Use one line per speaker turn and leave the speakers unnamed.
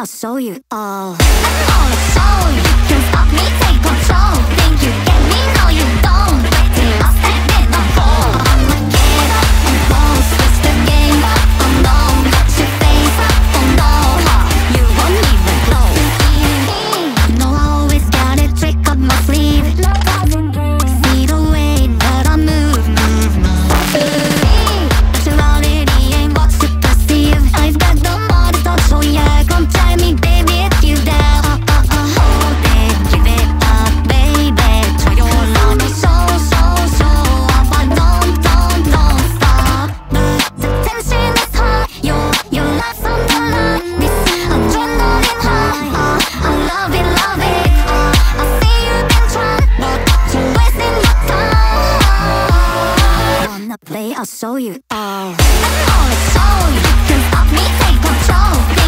I'll show you all. I'm gonna you. can stop me, take control. Think you get me? No, you don't. Till I I'll show you all. Oh, I'll show you. Give stop me, take control.